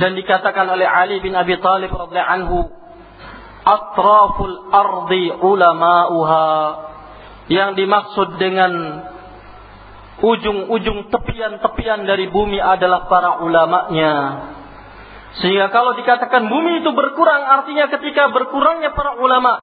dan dikatakan oleh Ali bin Abi Thalib radhiyallahu anhu atraful ardi ulama'uha yang dimaksud dengan ujung-ujung tepian-tepian dari bumi adalah para ulamanya. Sehingga kalau dikatakan bumi itu berkurang artinya ketika berkurangnya para ulama